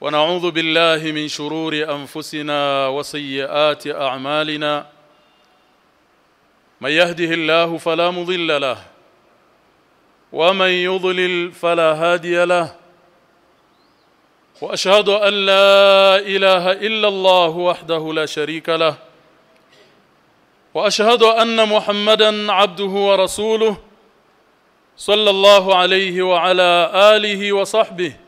ونعوذ بالله من شرور أنفسنا وسيئات أعمالنا. من يهده الله فلا مضل له ومن يضلل فلا هادي له. وأشهد أن لا إله إلا الله وحده لا شريك له. وأشهد أن محمدا عبده ورسوله صلى الله عليه وعلى آله وصحبه.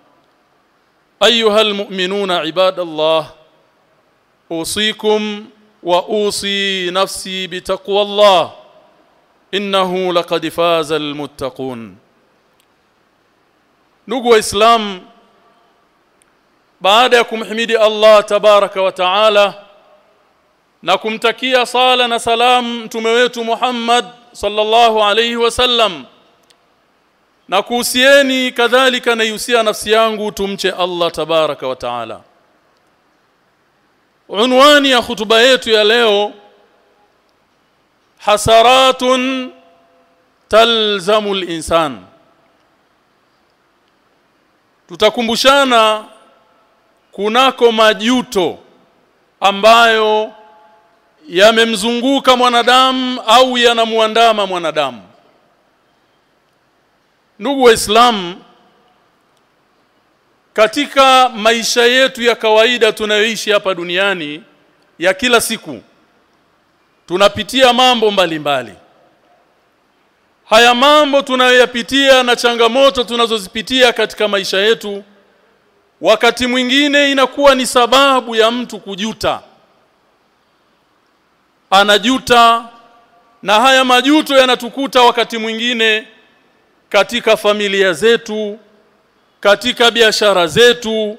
أيها المؤمنون عباد الله أوصيكم وأوصي نفسي بتقوى الله. إنه لقد فاز المتقون. نغوا إسلام بعد كمحمد الله تبارك وتعالى نكمتكيا صلاه سلام متومه محمد صلى الله عليه وسلم. Na kuhusieni kadhalika naihusia nafsi yangu tumche Allah tabaraka wa taala. Unwani ya hutuba yetu ya leo hasaratun talzamu al-insan tutakumbushana kunako majuto ambayo yamemzunguka mwanadamu au yanamuandama mwanadamu ndugu waislamu katika maisha yetu ya kawaida tunayoishi hapa duniani ya kila siku tunapitia mambo mbalimbali mbali. haya mambo tunayoyapitia na changamoto tunazozipitia katika maisha yetu wakati mwingine inakuwa ni sababu ya mtu kujuta anajuta na haya majuto yanatukuta wakati mwingine katika familia zetu katika biashara zetu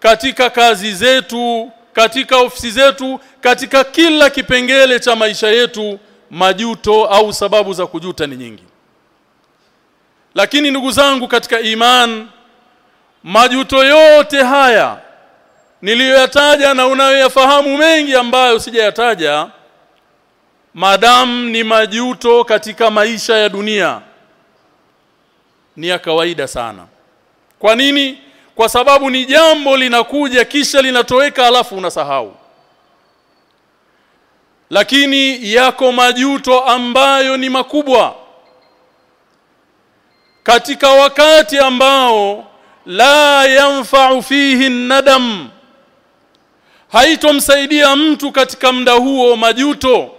katika kazi zetu katika ofisi zetu katika kila kipengele cha maisha yetu majuto au sababu za kujuta ni nyingi. Lakini ndugu zangu katika iman majuto yote haya niliyoyataja na unayoyafahamu mengi ambayo sijayataja madam ni majuto katika maisha ya dunia ni ya kawaida sana. Kwa nini? Kwa sababu ni jambo linakuja kisha linatoweka alafu unasahau. Lakini yako majuto ambayo ni makubwa. Katika wakati ambao la yanfa'u fihi nadam haitomsaidia mtu katika muda huo majuto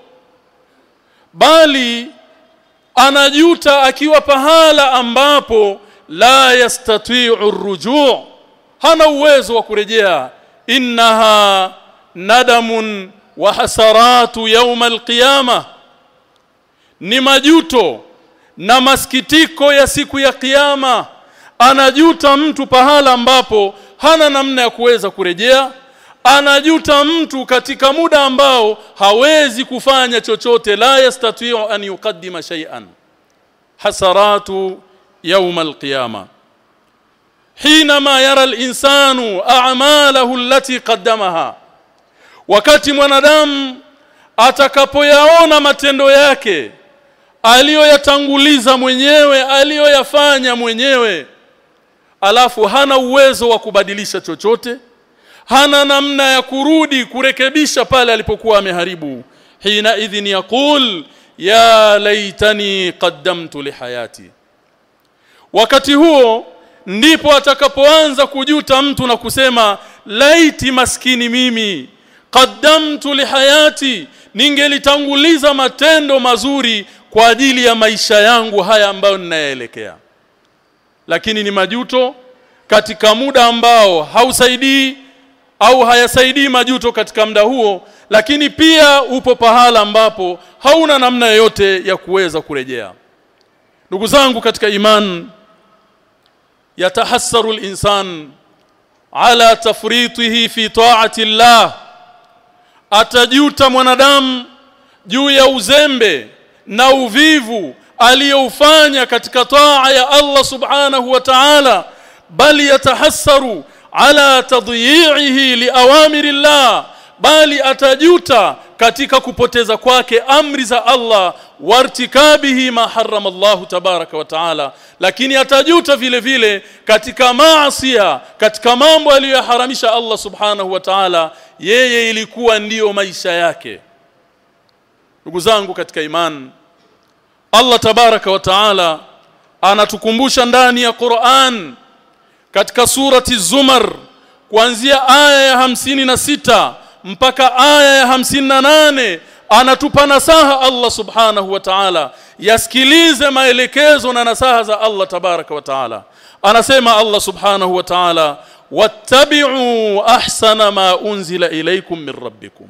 bali anajuta akiwa pahala ambapo la yastati'u ar-ruju' hana uwezo wa kurejea. Innaha nadamun wa hasaratu yawm al-qiyamah ni majuto na masikitiko ya siku ya kiyama anajuta mtu pahala ambapo hana namna ya kuweza kurejea anajuta mtu katika muda ambao hawezi kufanya chochote la yastati'u an yuqaddima shay'an hasaratu يوم القيامه حينما يرى الانسان اعماله التي قدمها wakati mwanadamu atakapoyaona matendo yake aliyoyatanguliza mwenyewe aliyoyafanya mwenyewe alafu hana uwezo wa kubadilisha chochote hana namna ya kurudi kurekebisha pale alipokuwa ameharibu. Hina idhin yaqul ya laitani qaddamtu lihayati. Wakati huo ndipo atakapoanza kujuta mtu na kusema laiti maskini mimi qaddamtu lihayati ningelitanguliza matendo mazuri kwa ajili ya maisha yangu haya ambayo ninayaelekea. Lakini ni majuto katika muda ambao hausaidii au hayasaidii majuto katika muda huo lakini pia upo pahala ambapo hauna namna yoyote ya kuweza kurejea. Ndugu zangu katika iman yatahassaru al-insan ala tafritihi fi ta'ati Allah. Atajuta mwanadamu juu ya uzembe na uvivu aliyoufanya katika taa ya Allah subhanahu wa ta'ala. Bali yatahassaru ala tadyi'ihi liawamiri Allah bali atajuta katika kupoteza kwake amri za Allah wartikabihi ma harrama Allah tabaraka wa taala. Lakini atajuta vile vile katika maasiya katika mambo aliyoharamisha Allah subhanahu wa taala yeye ilikuwa ndiyo maisha yake. Ndugu zangu katika imani Allah tabaraka wa taala anatukumbusha ndani ya Qur'an katika surati Zumar kuanzia aya ya hamsini na sita mpaka aya ya hamsini na nane anatupa nasaha Allah subhanahu wa ta'ala. Yasikilize maelekezo na nasaha za Allah tabaraka wa ta'ala. Anasema Allah subhanahu wa ta'ala wattabi'u ahsana ma unzila ilaykum min rabbikum.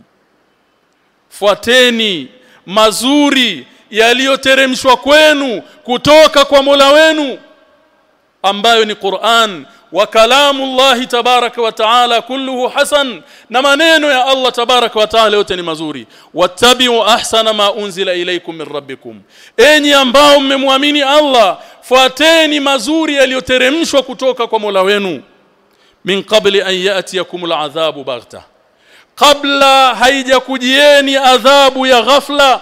Fuateni mazuri yaliyoteremshwa kwenu kutoka kwa Mola wenu ambayo ni Qur'an wa kalamu Allah tabaraka wa taala kulluhu hasan na maneno ya Allah tabarak wa taala yote ni mazuri. Wattabi'u ahsana ma unzila ilaykum min rabbikum. Enyi ambao mmemwamini Allah fuateni mazuri yaliyoteremshwa kutoka kwa Mola wenu. Min qabli an ya'tiyakum al'adhabu baghta. Kabla haijakujieni adhabu ya ghafla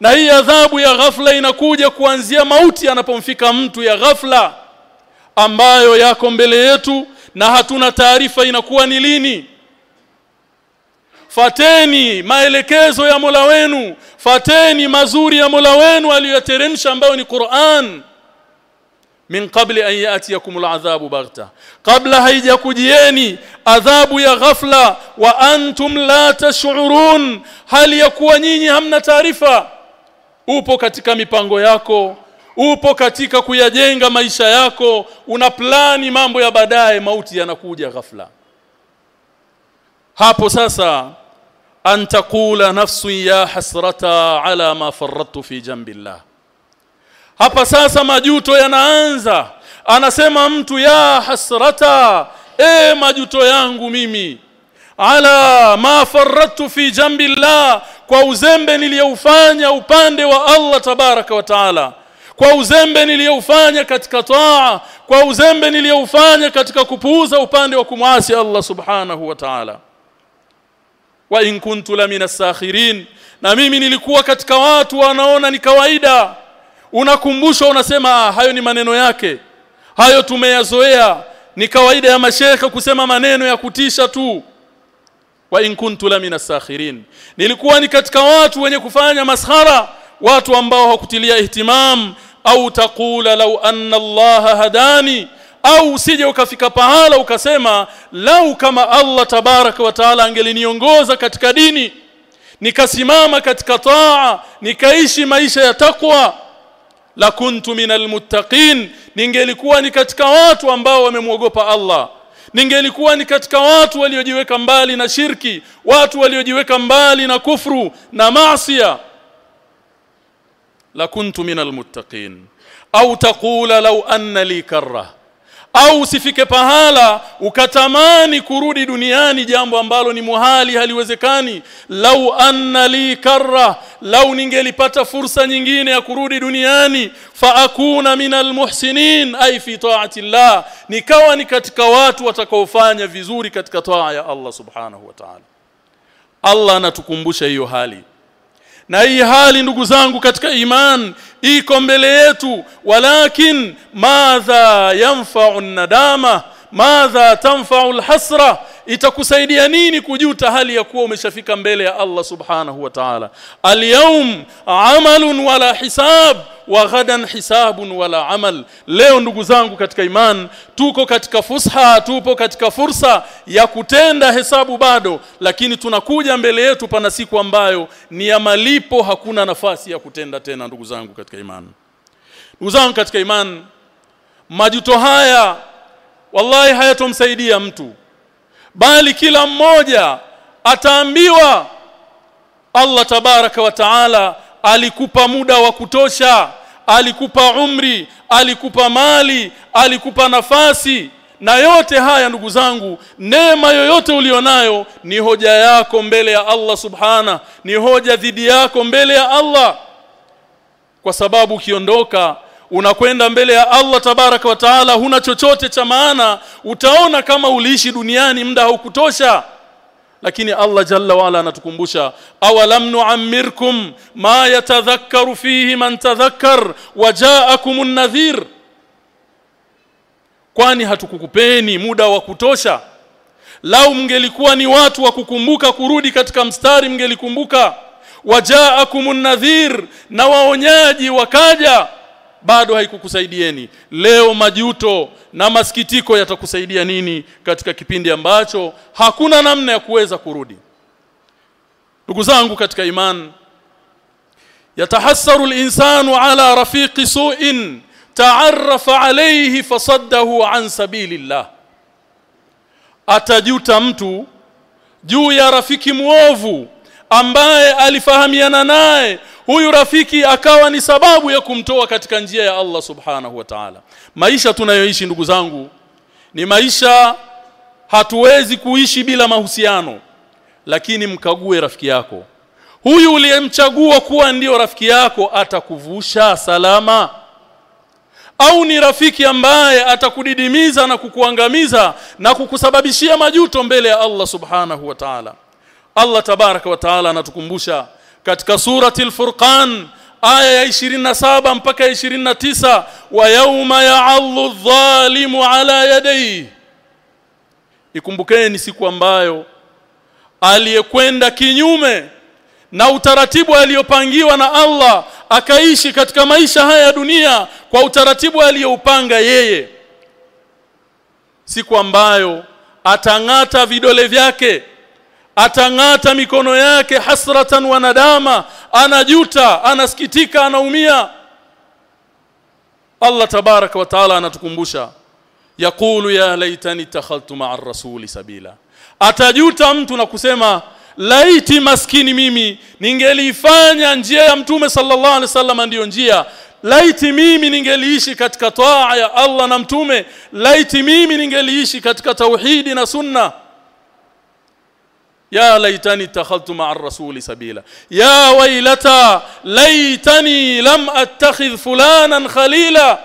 na hii adhabu ya ghafla inakuja kuanzia mauti anapomfika mtu ya ghafla ambayo yako mbele yetu na hatuna taarifa inakuwa ni lini. Fateni maelekezo ya Mola wenu fateni mazuri ya Mola wenu aliyoteremsha ambayo ni Qur'an. Min qabli an yatiyakum al'adhabu baghta. Kabla haijakujieni adhabu ya ghafla wa antum la tash'urun. Hali ya kuwa nyinyi hamna taarifa. Upo katika mipango yako upo katika kuyajenga maisha yako una plani mambo ya baadaye mauti yanakuja ghafla. Hapo sasa antakula nafsu ya hasrata ala ma faradtu fi jambillah. Hapa sasa majuto yanaanza. Anasema mtu ya hasrata e majuto yangu mimi ala ma faradtu fi jambillah kwa uzembe niliyoufanya upande wa Allah tabaraka wa taala kwa uzembe niliyoufanya katika taa kwa uzembe niliyoufanya katika kupuuza upande wa kumwasi Allah subhanahu wa ta'ala. Wa in kuntu la minas sakhirin na mimi nilikuwa katika watu wanaona ni kawaida. Unakumbushwa unasema ah, hayo ni maneno yake. Hayo tumeyazoea. Ni kawaida ya mashekhe kusema maneno ya kutisha tu. Wa in kuntu la minas sakhirin nilikuwa ni katika watu wenye kufanya maskhara watu ambao hawakutilia ihtimam au taqula lau anna Allah hadani au usije ukafika pahala ukasema lau kama Allah tabaraka wa taala angeliniongoza katika dini nikasimama katika taa nikaishi maisha ya takwa la kuntu minal muttaqin ningelikuwa ni katika watu ambao wamemwogopa Allah ningelikuwa ni katika watu waliojiweka mbali na shirki watu waliojiweka mbali na kufru na maasiya la kuntu minal muttaqin. Au taqula law anna li karra. Au usifike pahala ukatamani kurudi duniani jambo ambalo ni muhali haliwezekani. Lau anna li karra. Lau ningelipata fursa nyingine ya kurudi duniani fa akuna minal muhsinin ay fi taati llah. Nikawa ni katika watu watakaofanya vizuri katika taa ya Allah subhanahu wa ta'ala. Allah anatukumbusha hiyo hali na hii hali ndugu zangu katika iman iko mbele yetu. Walakin madha yanfa'u nadama madha tanfa'u alhasra itakusaidia nini kujuta hali ya kuwa umeshafika mbele ya Allah subhanahu wa ta'ala? Al-yawm amalun wala hisab wa ghadan hisabun wala amal. Leo ndugu zangu katika iman tuko katika fusha tupo katika fursa ya kutenda hesabu bado lakini tunakuja mbele yetu pana siku ambayo ni ya malipo hakuna nafasi ya kutenda tena ndugu zangu katika iman. Ndugu zangu katika iman majuto haya wallahi hayatomsaidia mtu bali kila mmoja ataambiwa Allah tabaraka wa taala alikupa muda wa kutosha alikupa umri alikupa mali alikupa nafasi. Na yote haya ndugu zangu neema yoyote ulionayo ni hoja yako mbele ya Allah subhana ni hoja dhidi yako mbele ya Allah. Kwa sababu ukiondoka unakwenda mbele ya Allah tabaraka wa taala huna chochote cha maana utaona kama uliishi duniani muda haukutosha. Lakini Allah jalla wala anatukumbusha awalam nu'ammirkum ma yatadhakkaru fihi man tadhakkar waja'akumun nadhir kwani hatukukupeni muda wa kutosha? Lau mngelikuwa ni watu wa kukumbuka kurudi katika mstari mngelikumbuka waja'akumun nadhir na waonyaji wakaja bado haikukusaidieni. Leo majuto na masikitiko yatakusaidia nini katika kipindi ambacho hakuna namna ya kuweza kurudi? Ndugu zangu katika iman yatahassaru al-insanu ala rafiqi su'in ta'arrafa alayhi fasaddahu an sabilillah. Atajuta mtu juu ya rafiki muovu ambaye alifahamiana naye huyu rafiki akawa ni sababu ya kumtoa katika njia ya Allah subhanahu wa ta'ala. Maisha tunayoishi ndugu zangu ni maisha hatuwezi kuishi bila mahusiano lakini mkague rafiki yako. Huyu uliyemchagua kuwa ndiyo rafiki yako atakuvusha salama. Au ni rafiki ambaye atakudidimiza na kukuangamiza na kukusababishia majuto mbele ya Allah subhanahu wa ta'ala Allah tabaraka wa ta'ala anatukumbusha katika surati al-Furqan aya ya 27 mpaka 29 wa yauma ya'allu adh-dhalimu ala yadayhi. Ikumbukeni siku ambayo aliyekwenda kinyume na utaratibu aliyopangiwa na Allah akaishi katika maisha haya ya dunia kwa utaratibu aliyoupanga yeye. Siku ambayo atang'ata vidole vyake atang'ata mikono yake hasratan wa nadama anajuta anasikitika anaumia. Allah tabaraka wa taala anatukumbusha yaqulu ya laitani takhaltu ma'a rasuli sabila. Atajuta mtu na kusema laiti maskini mimi ningelifanya njia ya mtume sallallahu alaihi wasallam ndiyo njia. Laiti mimi ningeliishi katika taa ya Allah na mtume laiti mimi ningeliishi katika tauhidi na sunna ya laitani takhaltu ma'a ar-rasuli sabila. Ya wailata laitani lam attakhidh fulanan khalila.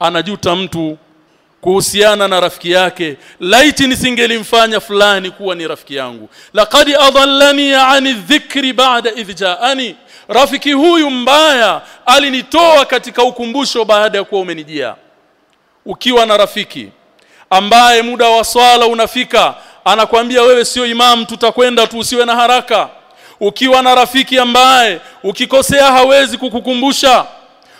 Anajuta mtu kuhusiana na rafiki yake laiti nisingelimfanya fulani kuwa ni rafiki yangu. Laqad adallani ani dhikri ba'da idjaani rafiki huyu mbaya alinitoa katika ukumbusho baada ya kuwa umenijia. Ukiwa na rafiki ambaye muda wa swala unafika anakwambia wewe sio imam tutakwenda tu usiwe na haraka. Ukiwa na rafiki ambaye ukikosea hawezi kukukumbusha.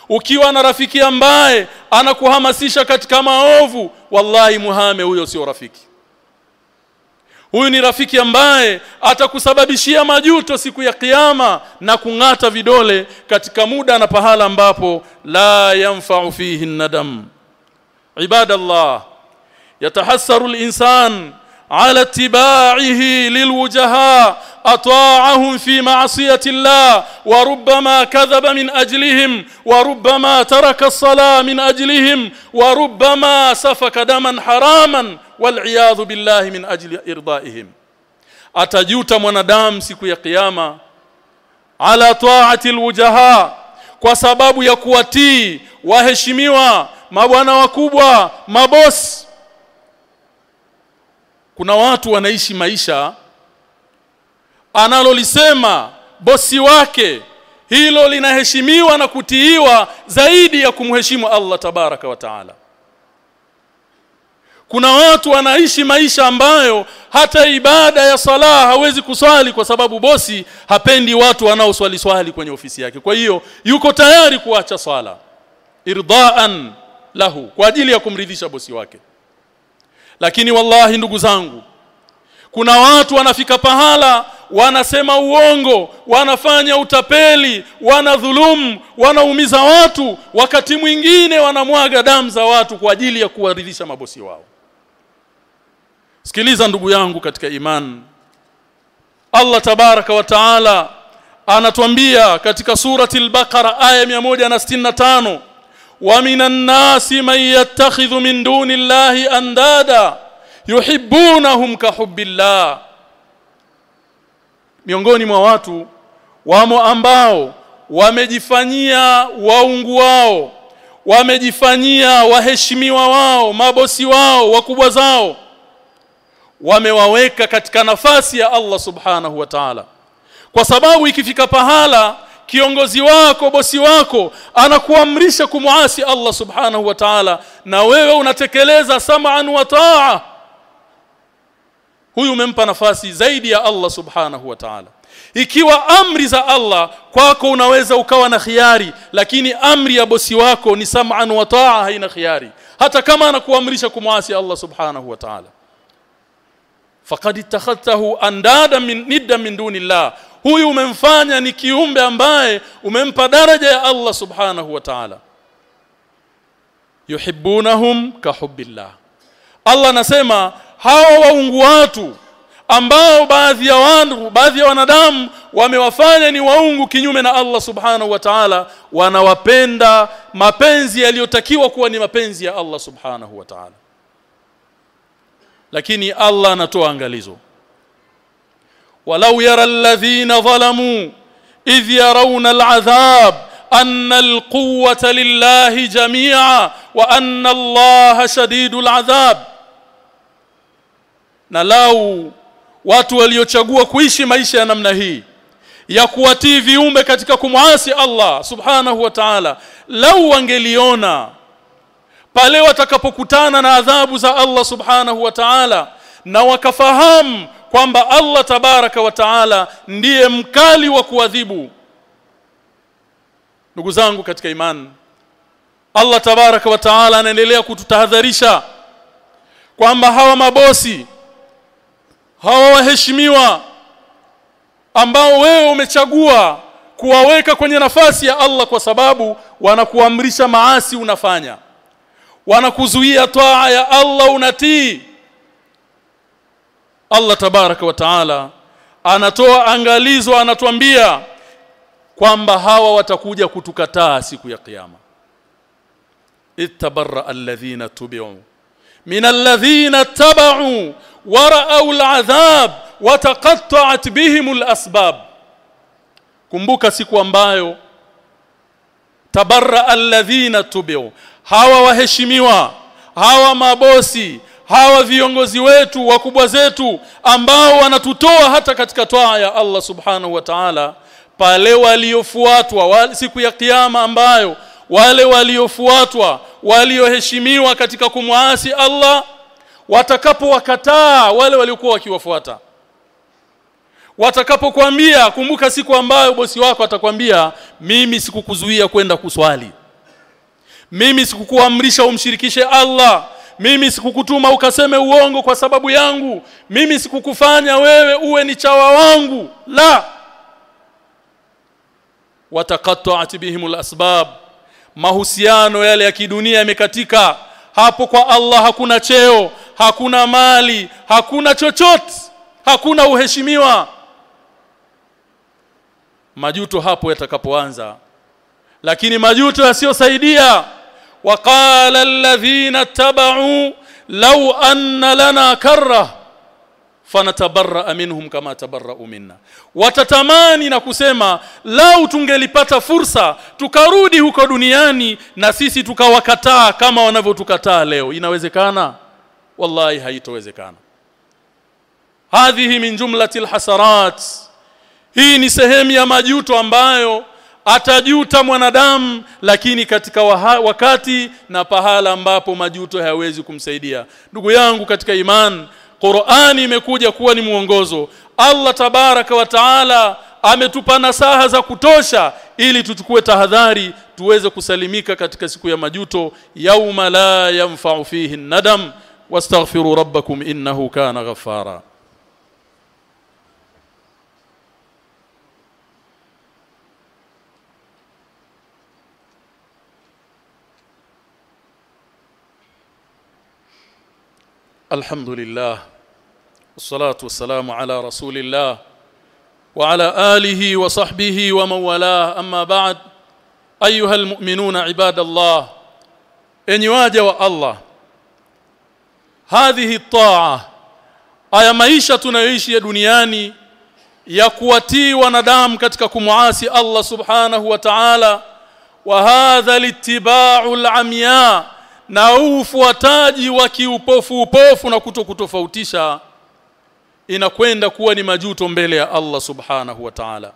Ukiwa na rafiki ambaye anakuhamasisha katika maovu wallahi muhame huyo sio rafiki. Huyu ni rafiki ambaye atakusababishia majuto siku ya kiyama na kung'ata vidole katika muda na pahala ambapo la yanfa'u fihi nadam ibadallah yatahassaru al-insan على اتباعه للوجهاء اطاعهم في معصية الله وربما كذب من أجلهم وربما ترك الصلاة من أجلهم وربما سفك دما حراما والعياذ بالله من أجل إرضائهم. atajuta mwanadamu siku ya kiyama ala taati alwujaha kwa sababu ya kuwatii waheshimiwa mabwana wakubwa kuna watu wanaishi maisha analolisema bosi wake hilo linaheshimiwa na kutiiwa zaidi ya kumheshimu Allah tabaraka wa taala. Kuna watu wanaishi maisha ambayo hata ibada ya sala hawezi kuswali kwa sababu bosi hapendi watu wanaoswali swali kwenye ofisi yake. Kwa hiyo yuko tayari kuacha swala irdaan lahu kwa ajili ya kumridhisha bosi wake lakini wallahi ndugu zangu kuna watu wanafika pahala wanasema uongo wanafanya utapeli wanadhulumu wanaumiza watu wakati mwingine wanamwaga damu za watu kwa ajili ya kuwaridhisha mabosi wao. Sikiliza ndugu yangu katika imani Allah tabaraka wa taala anatuambia katika surati al-Baqara aya 165 wa minan من man yattakhidhu min duni llahi andada yuhibbunahum ka hubbillah. Miongoni mwa watu wamo ambao wamejifanyia waungu wao wamejifanyia waheshimiwa wao mabosi wao wakubwa zao wamewaweka katika nafasi ya Allah subhanahu wa ta'ala. Kwa sababu ikifika pahala kiongozi wako bosi wako anakuamrisha kumuasi Allah subhanahu wa ta'ala na wewe unatekeleza sam'an wa ta'a huyu umempa nafasi zaidi ya Allah subhanahu wa ta'ala. Ikiwa amri za Allah kwako unaweza ukawa na khiari lakini amri ya bosi wako ni sam'an wa ta'a haina khiari. Hata kama anakuamrisha kumuasi Allah subhanahu wa ta'ala. Faqad ittakhadtahu andada min nidda min dunillah huyu umemfanya ni kiumbe ambaye umempa daraja ya Allah subhanahu wa ta'ala. Yuhibbunahum kahubbillah Allah anasema hao waungu watu ambao baadhi ya watu baadhi ya wanadamu wamewafanya ni waungu kinyume na Allah subhanahu wa ta'ala wanawapenda mapenzi yaliyotakiwa kuwa ni mapenzi ya Allah subhanahu wa ta'ala. Lakini Allah anatoa angalizo yara alladhina zalamu idh yarawna al'adhab anna alquwwata lillahi jami'a wa anna Allaha shadidul 'adhab na lau watu waliochagua kuishi maisha ya namna hii ya kuwatii viumbe katika kumwasi Allah subhanahu wa ta'ala lau wangeliona pale watakapokutana na adhabu za Allah subhanahu wa ta'ala na wakafahamu kwamba Allah tabaraka wa ta'ala ndiye mkali wa kuadhibu. Ndugu zangu katika imani Allah tabaraka wa ta'ala anaendelea kututahadharisha kwamba hawa mabosi hawa waheshimiwa ambao wewe umechagua kuwaweka kwenye nafasi ya Allah kwa sababu wanakuamrisha maasi unafanya wanakuzuia taa ya Allah unatii Allah tabaraka wa taala anatoa angalizo anatuambia kwamba hawa watakuja kutukataa siku ya kiyama. Ittabarra alladhina tubi'u min alladhina tabau wara'u al'adhab wataqatta'at bihim al'asbab. Kumbuka siku ambayo tabarra alladhina tubi'u hawa waheshimiwa hawa mabosi hawa viongozi wetu wakubwa zetu ambao wanatutoa hata katika toa ya Allah subhanahu wa ta'ala pale waliofuatwa siku ya kiyama ambayo wale waliofuatwa walioheshimiwa katika kumwasi Allah watakapowakataa wale waliokuwa wakiwafuata. Watakapokuambia kumbuka siku ambayo bosi wako atakwambia mimi sikukuzuia kwenda kuswali. Mimi sikukuamrisha umshirikishe Allah mimi sikukutuma ukaseme uongo kwa sababu yangu. Mimi sikukufanya wewe uwe ni chawa wangu. La. Wataqatta'at bihimul asbab. Mahusiano yale ya kidunia yamekatika. Hapo kwa Allah hakuna cheo hakuna mali hakuna chochote hakuna uheshimiwa. Majuto hapo yatakapoanza. Lakini majuto yasiyosaidia waqala الذين اتبعوا لو أن لنا كره fanatabarra minhum kama tabarra'u minna watatamani na kusema lau tungelipata fursa tukarudi huko duniani na sisi tukawakataa kama wanavyotukataa leo. Inawezekana? Wallahi haitowezekana. Hadhihi min jumlatil hasarat. Hii ni sehemu ya majuto ambayo atajuta mwanadamu lakini katika waha, wakati na pahala ambapo majuto hayawezi kumsaidia. Ndugu yangu katika iman Qur'ani imekuja kuwa ni mwongozo. Allah tabaraka wa taala ametupa nasaha za kutosha ili tuchukue tahadhari tuweze kusalimika katika siku ya majuto. Yauma la yanfa'u fihi nadam wastaghfiru rabbakum innahu kana ghaffara الحمد لله والصلاة والسلام على رسول الله وعلى آله وصحبه ومن والاه أما بعد أيها المؤمنون عباد الله إن يواجه الله هذه الطاعة aya maisha tunayoishi ya duniani ya kuwatii wanadamu katika kumuasi Allah subhanahu wa ta'ala wa hadha na ufuataji wa kiupofu upofu na kuto kutofautisha inakwenda kuwa ni majuto mbele ya Allah subhanahu wa ta'ala.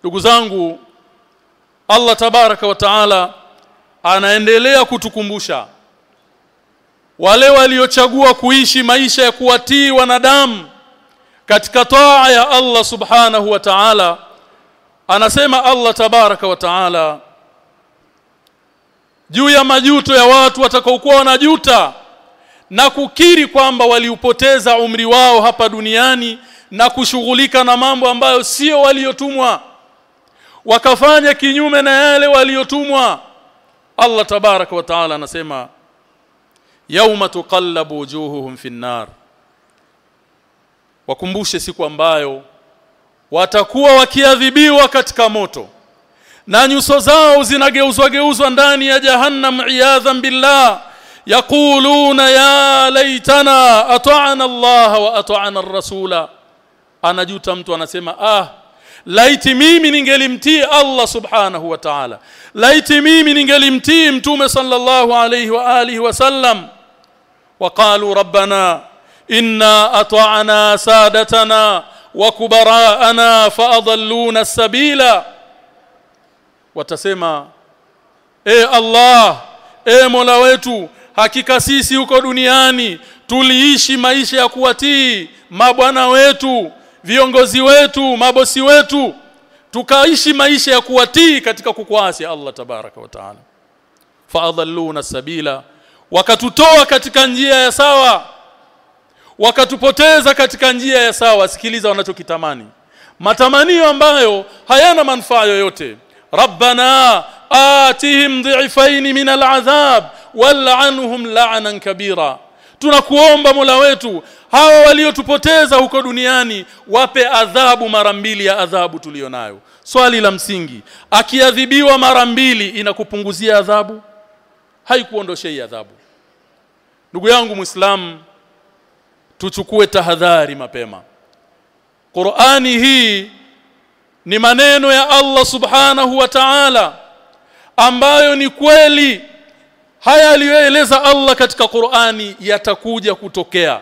Ndugu zangu Allah tabaraka wa ta'ala anaendelea kutukumbusha wale waliochagua kuishi maisha ya kuwatii wanadamu katika taa ya Allah subhanahu wa ta'ala anasema Allah tabaraka wa ta'ala juu ya majuto ya watu watakaokuwa wanajuta na kukiri kwamba waliupoteza umri wao hapa duniani na kushughulika na mambo ambayo sio waliotumwa. Wakafanya kinyume na yale waliotumwa. Allah tabaraka wa taala anasema yauma tuqallabu wujuhuhum fi nar. Wakumbushe siku ambayo watakuwa wakiadhibiwa katika moto na nyuso zao zinageuzwa geuzwa ndani ya jahannam iyadhan billah yaquluna ya laitana ata'ana Allah wa ata'ana ar-rasula anajuta mtu anasema ah laiti mimi ningelimtii Allah subhanahu wa ta'ala laiti mimi ningelimtii mtume sallallahu alayhi wa alihi wasallam وقالوا ربنا إنا أطعنا سادتنا وكبراءنا فأضلونا السبيل watasema e Allah e Mola wetu hakika sisi huko duniani tuliishi maisha ya kuwatii mabwana wetu viongozi wetu mabosi wetu tukaishi maisha ya kuwatii katika kukuasi Allah tabaraka wa taala. Faadhalluna sabila wakatutoa katika njia ya sawa wakatupoteza katika njia ya sawa. Sikiliza wanachokitamani. Matamanio ambayo hayana manufaa yoyote ربنا آتهم ضعفين من العذاب والعنهم لعنا كبيرا tunakuomba Mola wetu hawa waliotupoteza huko duniani wape adhabu mara mbili ya adhabu tulionayo swali la msingi akiadhibiwa mara mbili inakupunguzia adhabu haikuondoshei adhabu ndugu yangu muislamu tuchukue tahadhari mapema Qur'ani hii ni maneno ya Allah subhanahu wa ta'ala ambayo ni kweli. Haya aliyoeleza Allah katika Qur'ani yatakuja kutokea.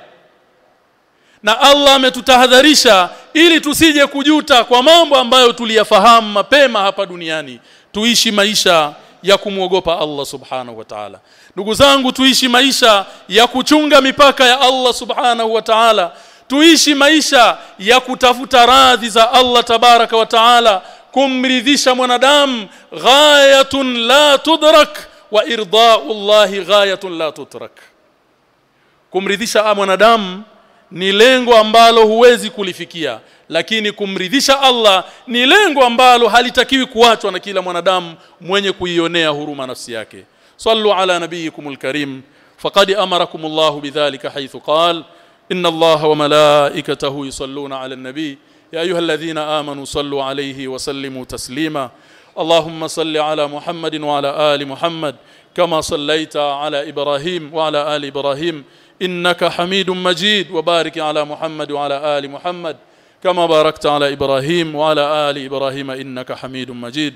Na Allah ametutahadharisha ili tusije kujuta kwa mambo ambayo tuliyafahamu mapema hapa duniani. Tuishi maisha ya kumwogopa Allah subhanahu wa ta'ala. Ndugu zangu tuishi maisha ya kuchunga mipaka ya Allah subhanahu wa ta'ala tuishi maisha ya kutafuta radhi za Allah tabaraka wa taala kumridhisha mwanadamu ghayatun la tudrak wa irda'u Allah ghayatun la tutrak kumridhisha mwanadamu ni lengo ambalo huwezi kulifikia lakini kumridhisha Allah ni lengo ambalo halitakiwi kuachwa na kila mwanadamu mwenye kuionea huruma nafsi yake. Sallu ala nabiyikumul karim faqad amarakumullahu bidhalika haythu qala إن الله وملائكته يصلون على النبي. يا أيها الذين آمنوا صلوا عليه وسلموا تسليما. اللهم صل على محمد وعلى آل محمد كما صليت على إبراهيم وعلى آل إبراهيم. إنك حميد مجيد. وبارك على محمد وعلى آل محمد كما باركت على إبراهيم وعلى آل إبراهيم. إنك حميد مجيد.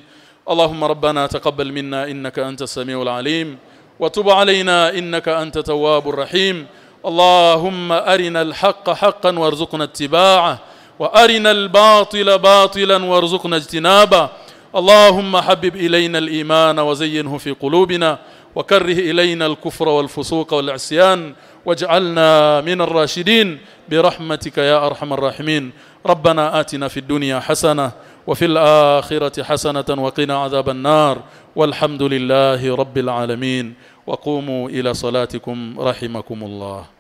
اللهم ربنا تقبل منا إنك أنت السميع العليم. وتب علينا إنك أنت تواب الرحيم. اللهم أرنا الحق حقا وارزقنا اتباعه وأرنا الباطل باطلا وارزقنا اجتنابه. اللهم حبب إلينا الإيمان وزينه في قلوبنا وكره إلينا الكفر والفسوق والعصيان واجعلنا من الراشدين. برحمتك يا أرحم الراحمين. ربنا آتنا في الدنيا حسنة وفي الآخرة حسنة وقنا عذاب النار. والحمد لله رب العالمين. وقوموا إلى صلاتكم رحمكم الله.